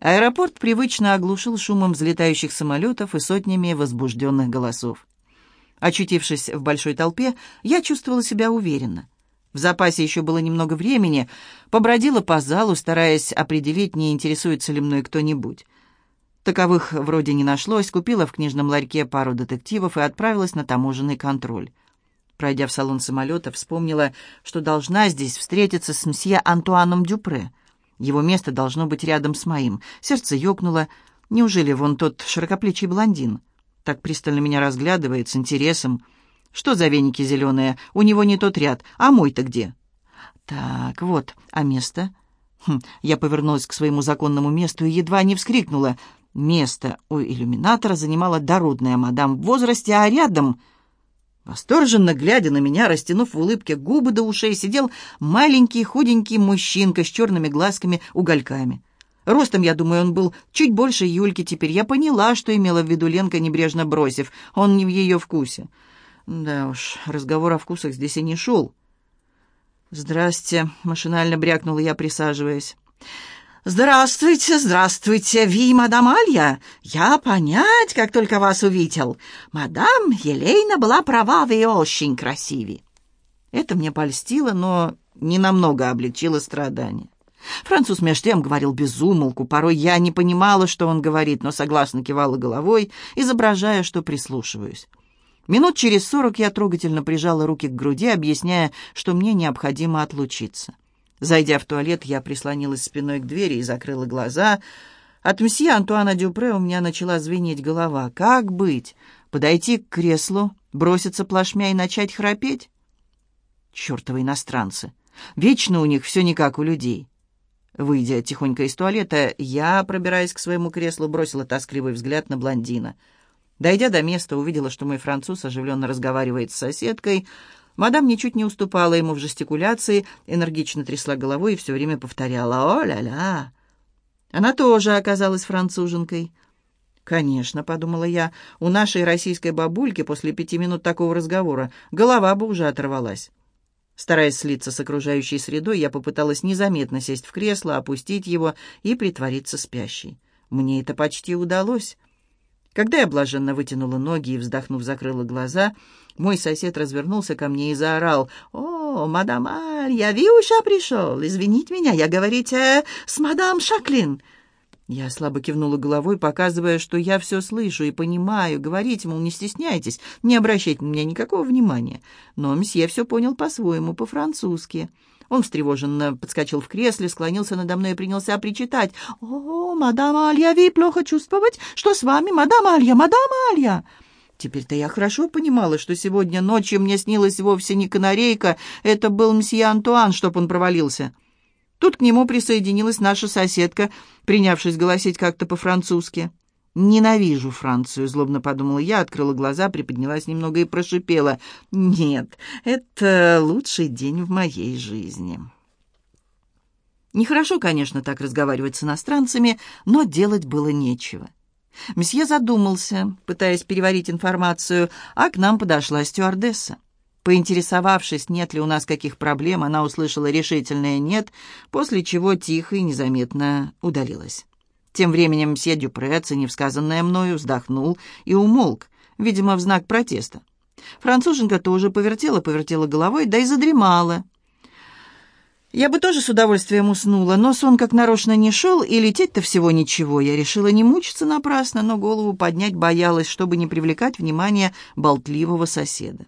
Аэропорт привычно оглушил шумом взлетающих самолетов и сотнями возбужденных голосов. Очутившись в большой толпе, я чувствовала себя уверенно. В запасе еще было немного времени, побродила по залу, стараясь определить, не интересуется ли мной кто-нибудь. Таковых вроде не нашлось, купила в книжном ларьке пару детективов и отправилась на таможенный контроль. Пройдя в салон самолета, вспомнила, что должна здесь встретиться с мсье Антуаном Дюпре. Его место должно быть рядом с моим. Сердце ёкнуло. Неужели вон тот широкоплечий блондин? Так пристально меня разглядывает, с интересом. Что за веники зеленые? У него не тот ряд. А мой-то где? Так, вот, а место? Хм, я повернулась к своему законному месту и едва не вскрикнула. Место у иллюминатора занимала дородная мадам в возрасте, а рядом... Восторженно глядя на меня, растянув в улыбке губы до ушей, сидел маленький худенький мужчинка с черными глазками-угольками. Ростом, я думаю, он был чуть больше Юльки. Теперь я поняла, что имела в виду Ленка, небрежно бросив. Он не в ее вкусе. Да уж, разговор о вкусах здесь и не шел. «Здрасте», — машинально брякнула я, присаживаясь. «Здравствуйте, здравствуйте, ви, мадам Алья. Я понять, как только вас увидел. Мадам Елейна была права, вы очень красивы». Это мне польстило, но ненамного облегчило страдания. Француз меж тем говорил без умолку. Порой я не понимала, что он говорит, но согласно кивала головой, изображая, что прислушиваюсь. Минут через сорок я трогательно прижала руки к груди, объясняя, что мне необходимо отлучиться. Зайдя в туалет, я прислонилась спиной к двери и закрыла глаза. От мсье Антуана Дюпре у меня начала звенеть голова. Как быть? Подойти к креслу, броситься плашмя и начать храпеть? Чёртовы иностранцы! Вечно у них все не как у людей. Выйдя тихонько из туалета, я, пробираясь к своему креслу, бросила тоскливый взгляд на блондина. Дойдя до места, увидела, что мой француз оживленно разговаривает с соседкой. Мадам ничуть не уступала ему в жестикуляции, энергично трясла головой и все время повторяла «О-ля-ля!». Она тоже оказалась француженкой. «Конечно», — подумала я, — «у нашей российской бабульки после пяти минут такого разговора голова бы уже оторвалась». Стараясь слиться с окружающей средой, я попыталась незаметно сесть в кресло, опустить его и притвориться спящей. Мне это почти удалось. Когда я блаженно вытянула ноги и, вздохнув, закрыла глаза, мой сосед развернулся ко мне и заорал. «О, мадам Аль, я Виуша пришел! Извините меня, я, говорите, с мадам Шаклин!» Я слабо кивнула головой, показывая, что я все слышу и понимаю. Говорите, мол, не стесняйтесь, не обращайте на меня никакого внимания. Но мсье все понял по-своему, по-французски. Он встревоженно подскочил в кресле, склонился надо мной и принялся причитать. «О, мадам Алья, вы плохо чувствовать? Что с вами, мадам Алья, мадам Алья?» Теперь-то я хорошо понимала, что сегодня ночью мне снилась вовсе не канарейка, это был мсье Антуан, чтоб он провалился. Тут к нему присоединилась наша соседка, принявшись голосить как-то по-французски. «Ненавижу Францию», — злобно подумала я, открыла глаза, приподнялась немного и прошипела. «Нет, это лучший день в моей жизни». Нехорошо, конечно, так разговаривать с иностранцами, но делать было нечего. Месье задумался, пытаясь переварить информацию, а к нам подошла стюардесса. Поинтересовавшись, нет ли у нас каких проблем, она услышала решительное «нет», после чего тихо и незаметно удалилась. Тем временем мсье Дюпре, оценив сказанное мною, вздохнул и умолк, видимо, в знак протеста. Француженка тоже повертела-повертела головой, да и задремала. Я бы тоже с удовольствием уснула, но сон как нарочно не шел, и лететь-то всего ничего. Я решила не мучиться напрасно, но голову поднять боялась, чтобы не привлекать внимание болтливого соседа.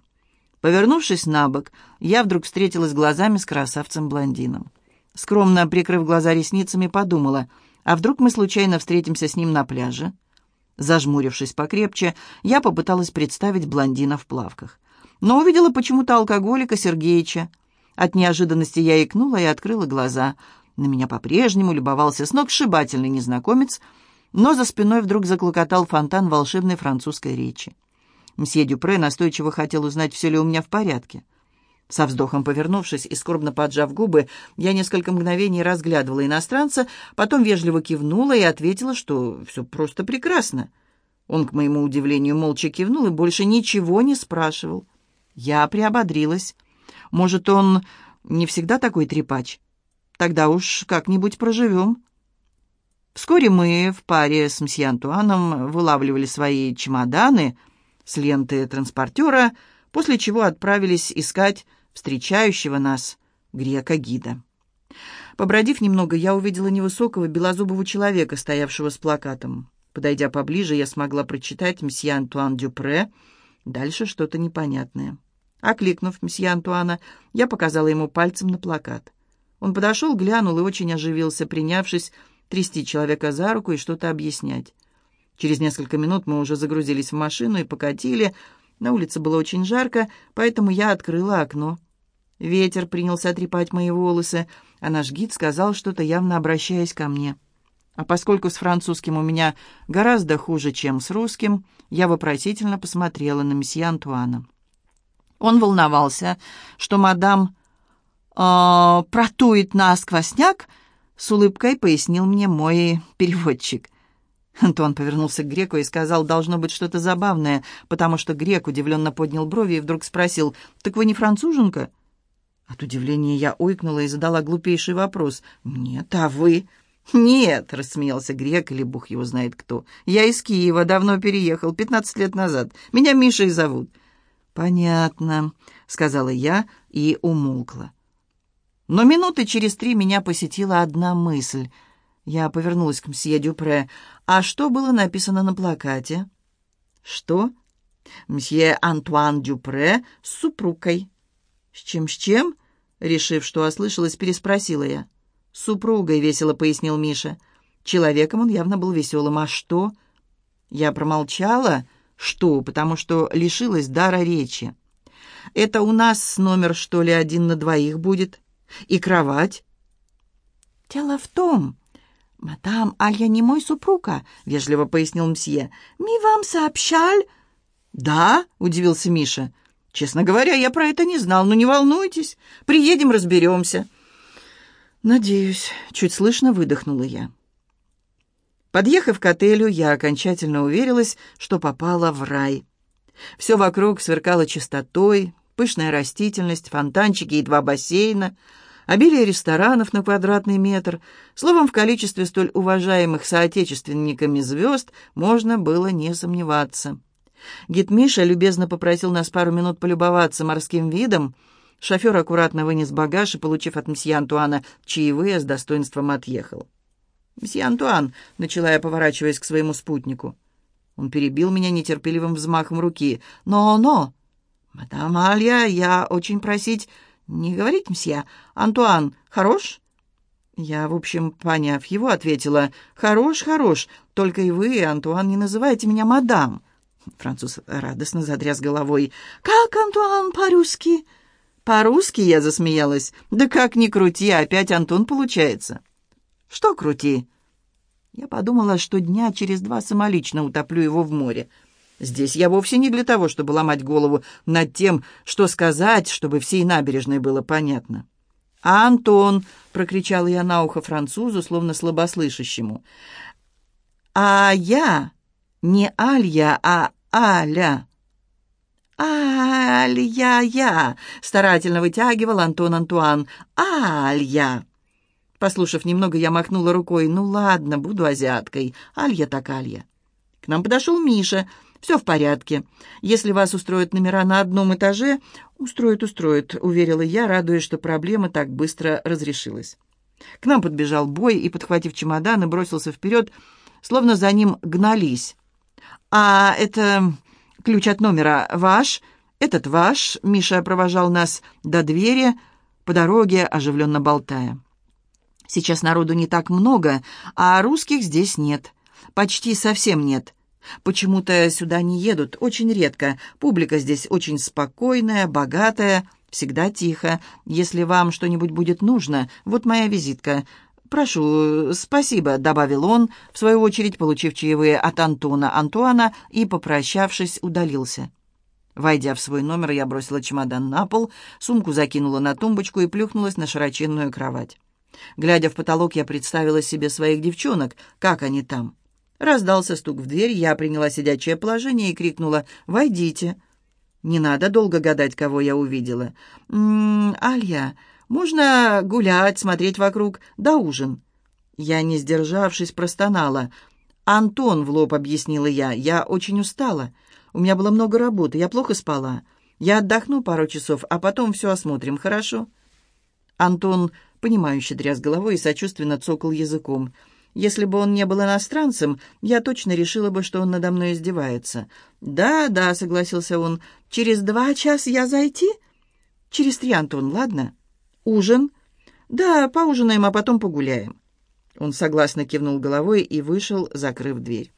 Повернувшись на бок, я вдруг встретилась глазами с красавцем-блондином. Скромно прикрыв глаза ресницами, подумала, а вдруг мы случайно встретимся с ним на пляже? Зажмурившись покрепче, я попыталась представить блондина в плавках. Но увидела почему-то алкоголика Сергеича. От неожиданности я икнула и открыла глаза. На меня по-прежнему любовался с ног сшибательный незнакомец, но за спиной вдруг заклокотал фонтан волшебной французской речи. Мсье Дюпре настойчиво хотел узнать, все ли у меня в порядке. Со вздохом повернувшись и скорбно поджав губы, я несколько мгновений разглядывала иностранца, потом вежливо кивнула и ответила, что все просто прекрасно. Он, к моему удивлению, молча кивнул и больше ничего не спрашивал. Я приободрилась. Может, он не всегда такой трепач? Тогда уж как-нибудь проживем. Вскоре мы в паре с мсье Антуаном вылавливали свои чемоданы с ленты транспортера, после чего отправились искать встречающего нас грека-гида. Побродив немного, я увидела невысокого белозубого человека, стоявшего с плакатом. Подойдя поближе, я смогла прочитать «Мсье Антуан Дюпре», дальше что-то непонятное. Окликнув месье Антуана, я показала ему пальцем на плакат. Он подошел, глянул и очень оживился, принявшись трясти человека за руку и что-то объяснять. Через несколько минут мы уже загрузились в машину и покатили. На улице было очень жарко, поэтому я открыла окно. Ветер принялся трепать мои волосы, а наш гид сказал что-то, явно обращаясь ко мне. А поскольку с французским у меня гораздо хуже, чем с русским, я вопросительно посмотрела на месье Антуана. Он волновался, что мадам э, протует на с улыбкой пояснил мне мой переводчик. Антуан повернулся к греку и сказал, должно быть что-то забавное, потому что грек удивленно поднял брови и вдруг спросил, «Так вы не француженка?» От удивления я ойкнула и задала глупейший вопрос. «Нет, а вы?» «Нет», — рассмеялся грек, или бог его знает кто. «Я из Киева, давно переехал, пятнадцать лет назад. Меня Мишей зовут». «Понятно», — сказала я и умолкла. Но минуты через три меня посетила одна мысль. Я повернулась к мсье Дюпре. «А что было написано на плакате?» «Что?» «Мсье Антуан Дюпре с супругой». «С чем, с чем?» Решив, что ослышалась, переспросила я. «С супругой», — весело пояснил Миша. Человеком он явно был веселым. «А что?» Я промолчала, — «Что? Потому что лишилась дара речи. Это у нас номер, что ли, один на двоих будет? И кровать?» «Дело в том, мадам Алья не мой супруга», — вежливо пояснил мсье. «Ми вам сообщаль...» «Да?» — удивился Миша. «Честно говоря, я про это не знал, но не волнуйтесь. Приедем, разберемся». «Надеюсь», — чуть слышно выдохнула я. Подъехав к отелю, я окончательно уверилась, что попала в рай. Все вокруг сверкало чистотой, пышная растительность, фонтанчики и два бассейна, обилие ресторанов на квадратный метр. Словом, в количестве столь уважаемых соотечественниками звезд можно было не сомневаться. Гид Миша любезно попросил нас пару минут полюбоваться морским видом. Шофер аккуратно вынес багаж и, получив от мсье Антуана чаевые, с достоинством отъехал. «Мсье Антуан», — начала я, поворачиваясь к своему спутнику. Он перебил меня нетерпеливым взмахом руки. «Но-но! Мадам Алья, я очень просить не говорить, мсье. Антуан, хорош?» Я, в общем, поняв его, ответила, «Хорош, хорош, только и вы, Антуан, не называйте меня мадам». Француз радостно затряс головой. «Как, Антуан, по-русски?» «По-русски?» — я засмеялась. «Да как ни крути, опять Антон получается». «Что крути?» Я подумала, что дня через два самолично утоплю его в море. Здесь я вовсе не для того, чтобы ломать голову над тем, что сказать, чтобы всей набережной было понятно. «А Антон!» — прокричала я на ухо французу, словно слабослышащему. «А я не Алья, а Аля!» «Алья-я!» — старательно вытягивал Антон Антуан. «Алья!» Послушав немного, я махнула рукой. «Ну ладно, буду азиаткой. Алья так Алья». К нам подошел Миша. «Все в порядке. Если вас устроят номера на одном этаже...» «Устроят, устроят», — уверила я, радуясь, что проблема так быстро разрешилась. К нам подбежал Бой и, подхватив чемодан, и бросился вперед, словно за ним гнались. «А это ключ от номера ваш?» «Этот ваш», — Миша провожал нас до двери, по дороге, оживленно болтая. Сейчас народу не так много, а русских здесь нет. Почти совсем нет. Почему-то сюда не едут, очень редко. Публика здесь очень спокойная, богатая, всегда тихо. Если вам что-нибудь будет нужно, вот моя визитка. «Прошу, спасибо», — добавил он, в свою очередь получив чаевые от Антона Антуана и, попрощавшись, удалился. Войдя в свой номер, я бросила чемодан на пол, сумку закинула на тумбочку и плюхнулась на широченную кровать. Глядя в потолок, я представила себе своих девчонок, как они там. Раздался стук в дверь, я приняла сидячее положение и крикнула «Войдите». Не надо долго гадать, кого я увидела. «М -м, «Алья, можно гулять, смотреть вокруг, да ужин». Я, не сдержавшись, простонала. «Антон», — в лоб объяснила я, — «я очень устала. У меня было много работы, я плохо спала. Я отдохну пару часов, а потом все осмотрим, хорошо?» Антон, понимающе тряс головой и сочувственно цокал языком. Если бы он не был иностранцем, я точно решила бы, что он надо мной издевается. «Да, да», — согласился он, — «через два часа я зайти?» «Через три, Антон, ладно?» «Ужин?» «Да, поужинаем, а потом погуляем». Он согласно кивнул головой и вышел, закрыв дверь.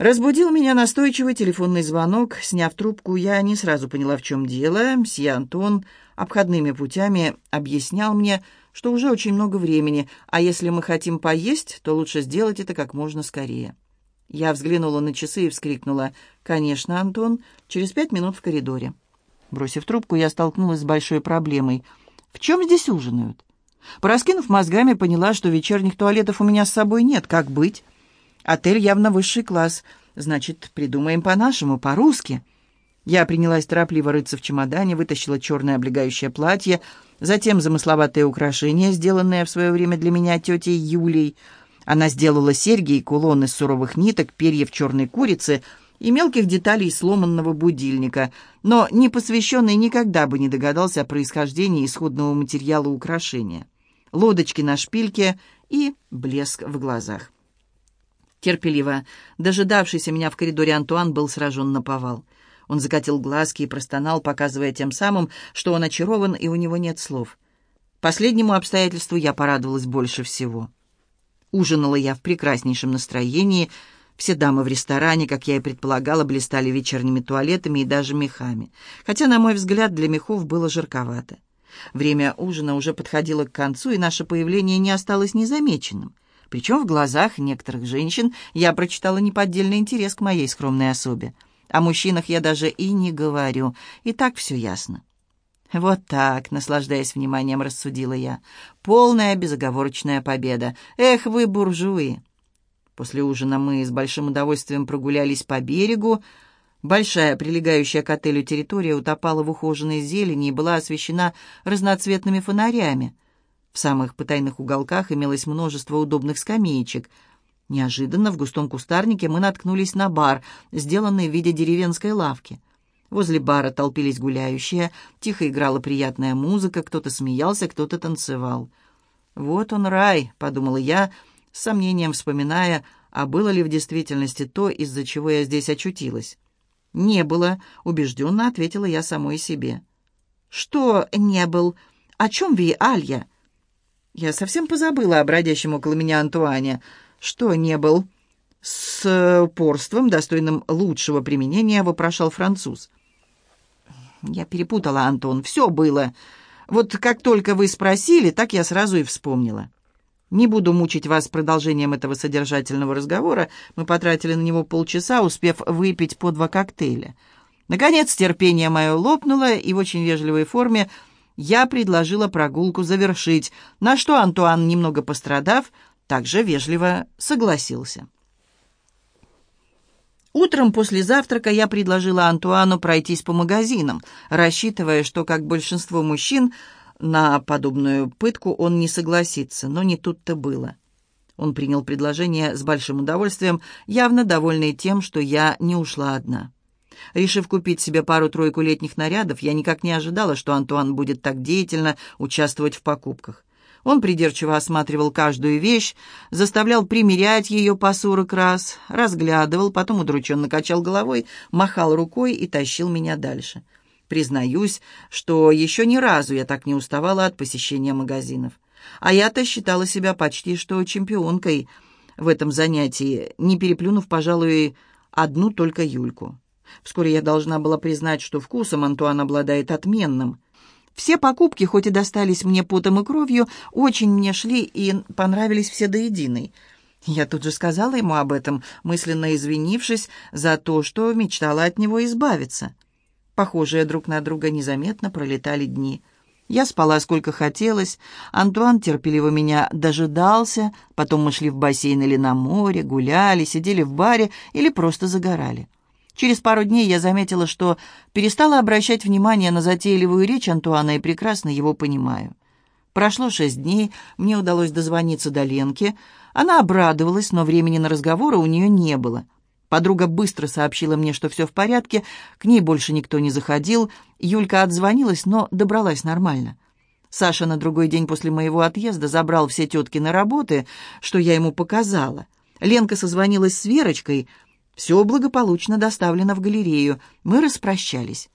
Разбудил меня настойчивый телефонный звонок. Сняв трубку, я не сразу поняла, в чем дело. Мсье Антон обходными путями объяснял мне, что уже очень много времени, а если мы хотим поесть, то лучше сделать это как можно скорее. Я взглянула на часы и вскрикнула. «Конечно, Антон, через пять минут в коридоре». Бросив трубку, я столкнулась с большой проблемой. «В чем здесь ужинают?» Пораскинув мозгами, поняла, что вечерних туалетов у меня с собой нет. Как быть? Отель явно высший класс. Значит, придумаем по-нашему, по-русски. Я принялась торопливо рыться в чемодане, вытащила черное облегающее платье, затем замысловатые украшения, сделанные в свое время для меня тетей Юлей. Она сделала серьги и кулон из суровых ниток, перьев черной курицы и мелких деталей сломанного будильника, но непосвященный никогда бы не догадался о происхождении исходного материала украшения. Лодочки на шпильке и блеск в глазах. Терпеливо дожидавшийся меня в коридоре Антуан был сражен на повал. Он закатил глазки и простонал, показывая тем самым, что он очарован и у него нет слов. Последнему обстоятельству я порадовалась больше всего. Ужинала я в прекраснейшем настроении. Все дамы в ресторане, как я и предполагала, блистали вечерними туалетами и даже мехами. Хотя, на мой взгляд, для мехов было жарковато. Время ужина уже подходило к концу, и наше появление не осталось незамеченным. Причем в глазах некоторых женщин я прочитала неподдельный интерес к моей скромной особе. О мужчинах я даже и не говорю, и так все ясно. «Вот так», — наслаждаясь вниманием, рассудила я. «Полная безоговорочная победа. Эх вы, буржуи!» После ужина мы с большим удовольствием прогулялись по берегу. Большая, прилегающая к отелю территория утопала в ухоженной зелени и была освещена разноцветными фонарями. В самых потайных уголках имелось множество удобных скамеечек. Неожиданно в густом кустарнике мы наткнулись на бар, сделанный в виде деревенской лавки. Возле бара толпились гуляющие, тихо играла приятная музыка, кто-то смеялся, кто-то танцевал. «Вот он рай», — подумала я, с сомнением вспоминая, а было ли в действительности то, из-за чего я здесь очутилась. «Не было», — убежденно ответила я самой себе. «Что не был? О чем вы, Алья?» Я совсем позабыла о бродящем около меня Антуане. Что не был? С упорством, достойным лучшего применения, вопрошал француз. Я перепутала, Антон, все было. Вот как только вы спросили, так я сразу и вспомнила. Не буду мучить вас продолжением этого содержательного разговора. Мы потратили на него полчаса, успев выпить по два коктейля. Наконец, терпение мое лопнуло, и в очень вежливой форме я предложила прогулку завершить, на что Антуан, немного пострадав, также вежливо согласился. Утром после завтрака я предложила Антуану пройтись по магазинам, рассчитывая, что, как большинство мужчин, на подобную пытку он не согласится, но не тут-то было. Он принял предложение с большим удовольствием, явно довольный тем, что я не ушла одна. Решив купить себе пару-тройку летних нарядов, я никак не ожидала, что Антуан будет так деятельно участвовать в покупках. Он придирчиво осматривал каждую вещь, заставлял примерять ее по сорок раз, разглядывал, потом удрученно качал головой, махал рукой и тащил меня дальше. Признаюсь, что еще ни разу я так не уставала от посещения магазинов. А я-то считала себя почти что чемпионкой в этом занятии, не переплюнув, пожалуй, одну только Юльку. Вскоре я должна была признать, что вкусом Антуан обладает отменным. Все покупки, хоть и достались мне потом и кровью, очень мне шли и понравились все до единой. Я тут же сказала ему об этом, мысленно извинившись за то, что мечтала от него избавиться. Похожие друг на друга незаметно пролетали дни. Я спала сколько хотелось, Антуан терпеливо меня дожидался, потом мы шли в бассейн или на море, гуляли, сидели в баре или просто загорали. Через пару дней я заметила, что перестала обращать внимание на затейливую речь Антуана и прекрасно его понимаю. Прошло шесть дней, мне удалось дозвониться до Ленки. Она обрадовалась, но времени на разговоры у нее не было. Подруга быстро сообщила мне, что все в порядке, к ней больше никто не заходил. Юлька отзвонилась, но добралась нормально. Саша на другой день после моего отъезда забрал все теткины работы, что я ему показала. Ленка созвонилась с Верочкой. Все благополучно доставлено в галерею. Мы распрощались.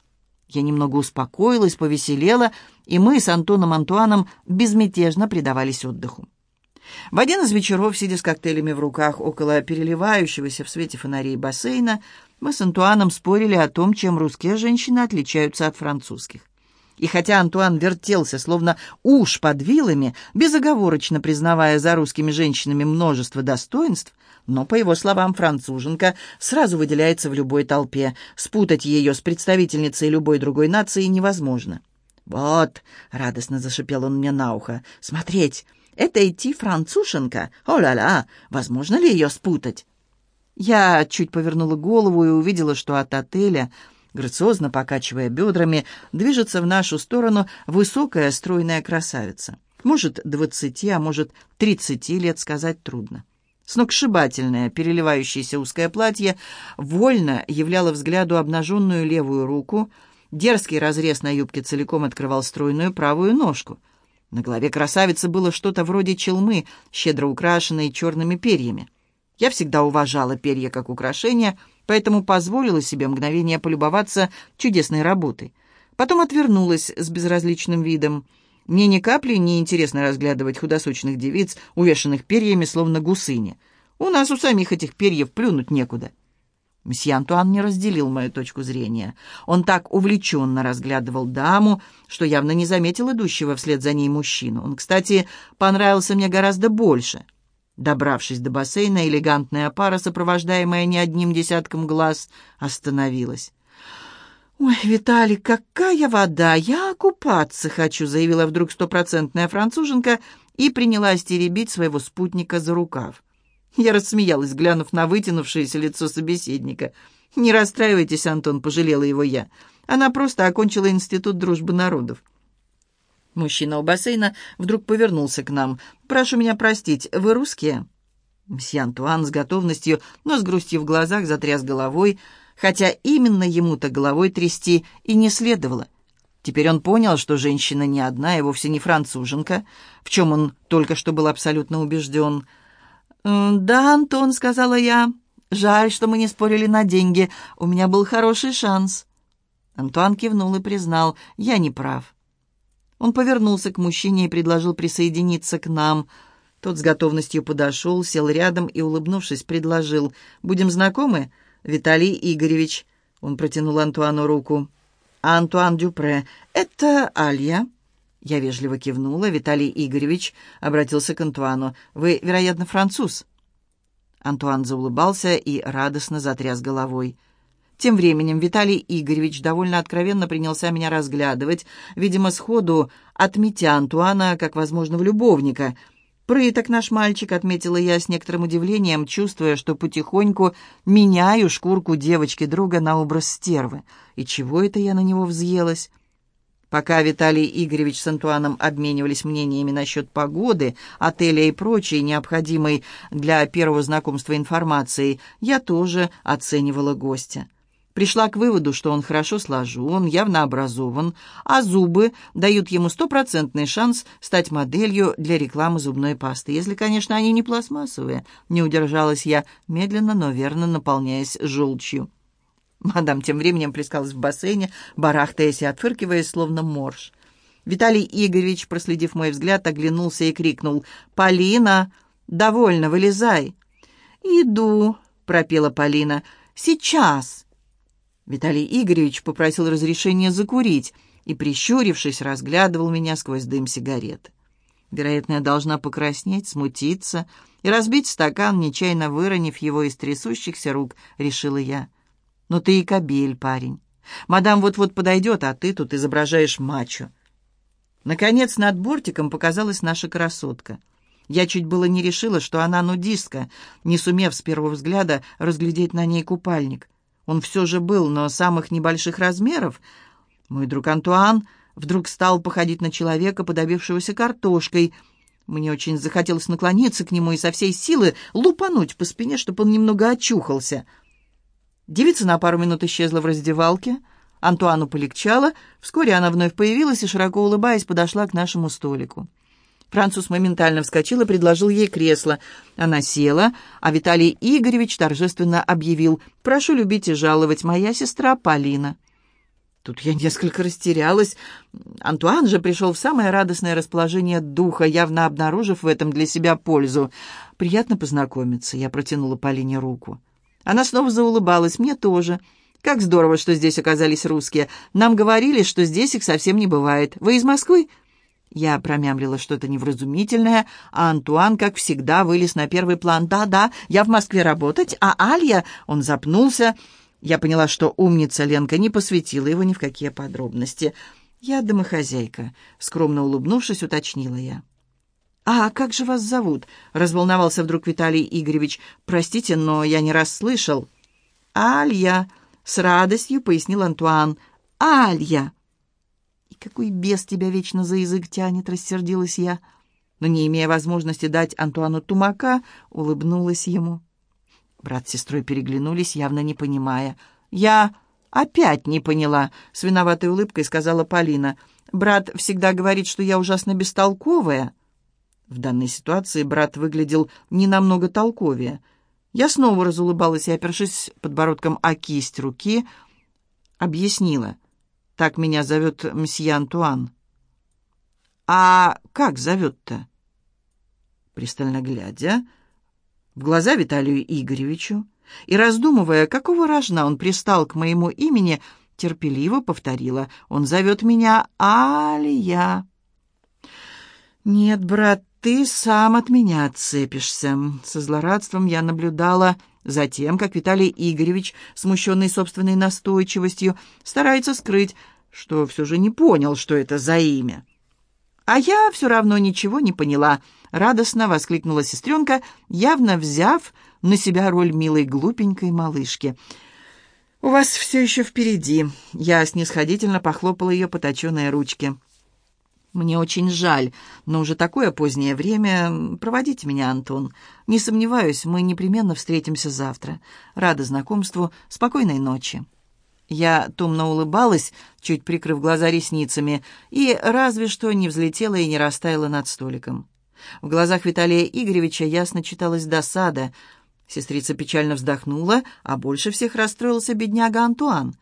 Я немного успокоилась, повеселела, и мы с Антоном Антуаном безмятежно предавались отдыху. В один из вечеров, сидя с коктейлями в руках около переливающегося в свете фонарей бассейна, мы с Антуаном спорили о том, чем русские женщины отличаются от французских. И хотя Антуан вертелся, словно уж под вилами, безоговорочно признавая за русскими женщинами множество достоинств, но, по его словам, француженка сразу выделяется в любой толпе. Спутать ее с представительницей любой другой нации невозможно. «Вот», — радостно зашипел он мне на ухо, — «смотреть, это идти француженка. О-ля-ля, возможно ли ее спутать?» Я чуть повернула голову и увидела, что от отеля грациозно покачивая бедрами, движется в нашу сторону высокая стройная красавица. Может, двадцати, а может, тридцати лет сказать трудно. Сногсшибательное, переливающееся узкое платье вольно являло взгляду обнаженную левую руку, дерзкий разрез на юбке целиком открывал стройную правую ножку. На голове красавицы было что-то вроде челмы, щедро украшенной черными перьями. Я всегда уважала перья как украшение — поэтому позволила себе мгновение полюбоваться чудесной работой. Потом отвернулась с безразличным видом. Мне ни капли не интересно разглядывать худосочных девиц, увешанных перьями, словно гусыни. У нас у самих этих перьев плюнуть некуда. Мсье Антуан не разделил мою точку зрения. Он так увлеченно разглядывал даму, что явно не заметил идущего вслед за ней мужчину. Он, кстати, понравился мне гораздо больше — Добравшись до бассейна, элегантная пара, сопровождаемая не одним десятком глаз, остановилась. «Ой, Виталик, какая вода! Я купаться хочу!» заявила вдруг стопроцентная француженка и принялась теребить своего спутника за рукав. Я рассмеялась, глянув на вытянувшееся лицо собеседника. «Не расстраивайтесь, Антон», — пожалела его я. «Она просто окончила Институт дружбы народов». Мужчина у бассейна вдруг повернулся к нам. «Прошу меня простить, вы русские?» Мсье Антуан с готовностью, но с грустью в глазах затряс головой, хотя именно ему-то головой трясти и не следовало. Теперь он понял, что женщина не одна и вовсе не француженка, в чем он только что был абсолютно убежден. «Да, Антон», — сказала я, — «жаль, что мы не спорили на деньги. У меня был хороший шанс». Антуан кивнул и признал, «Я не прав». Он повернулся к мужчине и предложил присоединиться к нам. Тот с готовностью подошел, сел рядом и, улыбнувшись, предложил. «Будем знакомы? Виталий Игоревич». Он протянул Антуану руку. «А Антуан Дюпре, это Алья». Я вежливо кивнула. Виталий Игоревич обратился к Антуану. «Вы, вероятно, француз?» Антуан заулыбался и радостно затряс головой. Тем временем Виталий Игоревич довольно откровенно принялся меня разглядывать, видимо, сходу отметя Антуана как возможного любовника. «Прыток наш мальчик», — отметила я с некоторым удивлением, чувствуя, что потихоньку меняю шкурку девочки-друга на образ стервы. И чего это я на него взъелась? Пока Виталий Игоревич с Антуаном обменивались мнениями насчет погоды, отеля и прочей необходимой для первого знакомства информации, я тоже оценивала гостя. Пришла к выводу, что он хорошо сложен, явно образован, а зубы дают ему стопроцентный шанс стать моделью для рекламы зубной пасты. Если, конечно, они не пластмассовые. Не удержалась я, медленно, но верно наполняясь желчью. Мадам тем временем плескалась в бассейне, барахтаясь и отфыркиваясь, словно морж. Виталий Игоревич, проследив мой взгляд, оглянулся и крикнул «Полина, довольно, вылезай!» «Иду», — пропела Полина, — «сейчас!» Виталий Игоревич попросил разрешения закурить и, прищурившись, разглядывал меня сквозь дым сигареты. Вероятно, я должна покраснеть, смутиться и разбить стакан, нечаянно выронив его из трясущихся рук, решила я. «Но ты и кобель, парень. Мадам вот-вот подойдет, а ты тут изображаешь мачо». Наконец, над бортиком показалась наша красотка. Я чуть было не решила, что она нудистка, не сумев с первого взгляда разглядеть на ней купальник. Он все же был, но самых небольших размеров. Мой друг Антуан вдруг стал походить на человека, подавившегося картошкой. Мне очень захотелось наклониться к нему и со всей силы лупануть по спине, чтобы он немного очухался. Девица на пару минут исчезла в раздевалке. Антуану полегчало. Вскоре она вновь появилась и, широко улыбаясь, подошла к нашему столику. Француз моментально вскочил и предложил ей кресло. Она села, а Виталий Игоревич торжественно объявил «Прошу любить и жаловать, моя сестра Полина». Тут я несколько растерялась. Антуан же пришел в самое радостное расположение духа, явно обнаружив в этом для себя пользу. «Приятно познакомиться», — я протянула Полине руку. Она снова заулыбалась, мне тоже. «Как здорово, что здесь оказались русские. Нам говорили, что здесь их совсем не бывает. Вы из Москвы?» Я промямлила что-то невразумительное, а Антуан, как всегда, вылез на первый план. «Да-да, я в Москве работать, а Алья...» Он запнулся. Я поняла, что умница Ленка не посвятила его ни в какие подробности. «Я домохозяйка», — скромно улыбнувшись, уточнила я. «А как же вас зовут?» — разволновался вдруг Виталий Игоревич. «Простите, но я не раз слышал». «Алья», — с радостью пояснил Антуан. «Алья». «И какой бес тебя вечно за язык тянет», — рассердилась я. Но, не имея возможности дать Антуану тумака, улыбнулась ему. Брат с сестрой переглянулись, явно не понимая. «Я опять не поняла», — с виноватой улыбкой сказала Полина. «Брат всегда говорит, что я ужасно бестолковая». В данной ситуации брат выглядел не намного толковее. Я снова разулыбалась и, опершись подбородком о кисть руки, объяснила. «Так меня зовет мсье Антуан». «А как зовет-то?» Пристально глядя, в глаза Виталию Игоревичу и, раздумывая, какого рожна он пристал к моему имени, терпеливо повторила. «Он зовет меня Алия». «Нет, брат, ты сам от меня отцепишься». Со злорадством я наблюдала за тем, как Виталий Игоревич, смущенный собственной настойчивостью, старается скрыть, что все же не понял, что это за имя. А я все равно ничего не поняла — радостно воскликнула сестренка, явно взяв на себя роль милой глупенькой малышки. «У вас все еще впереди», — я снисходительно похлопала ее по точеной ручке. «Мне очень жаль, но уже такое позднее время. Проводите меня, Антон. Не сомневаюсь, мы непременно встретимся завтра. Рада знакомству. Спокойной ночи». Я томно улыбалась, чуть прикрыв глаза ресницами, и разве что не взлетела и не растаяла над столиком. В глазах Виталия Игоревича ясно читалась досада. Сестрица печально вздохнула, а больше всех расстроился бедняга Антуан.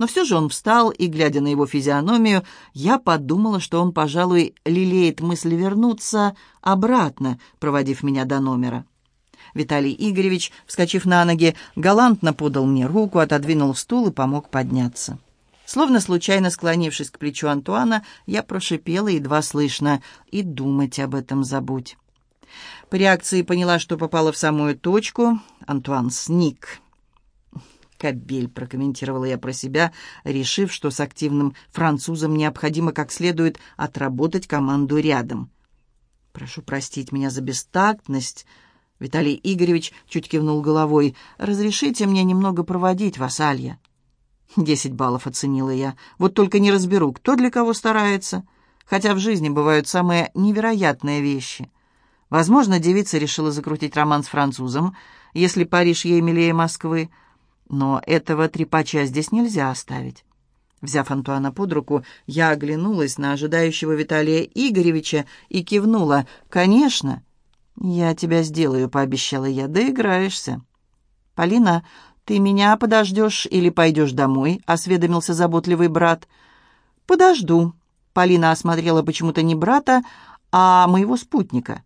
Но все же он встал, и, глядя на его физиономию, я подумала, что он, пожалуй, лелеет мысль вернуться обратно, проводив меня до номера. Виталий Игоревич, вскочив на ноги, галантно подал мне руку, отодвинул стул и помог подняться. Словно случайно склонившись к плечу Антуана, я прошипела едва слышно «И думать об этом забудь». По реакции поняла, что попала в самую точку. Антуан сник. «Кобель», — прокомментировала я про себя, решив, что с активным французом необходимо как следует отработать команду рядом. «Прошу простить меня за бестактность», — Виталий Игоревич чуть кивнул головой. «Разрешите мне немного проводить вас, Алья?» Десять баллов оценила я. Вот только не разберу, кто для кого старается. Хотя в жизни бывают самые невероятные вещи. Возможно, девица решила закрутить роман с французом, если Париж ей милее Москвы. Но этого трепача здесь нельзя оставить. Взяв Антуана под руку, я оглянулась на ожидающего Виталия Игоревича и кивнула. «Конечно!» «Я тебя сделаю», — пообещала я. «Доиграешься». Полина «Ты меня подождешь или пойдешь домой?» — осведомился заботливый брат. «Подожду». Полина осмотрела почему-то не брата, а моего спутника.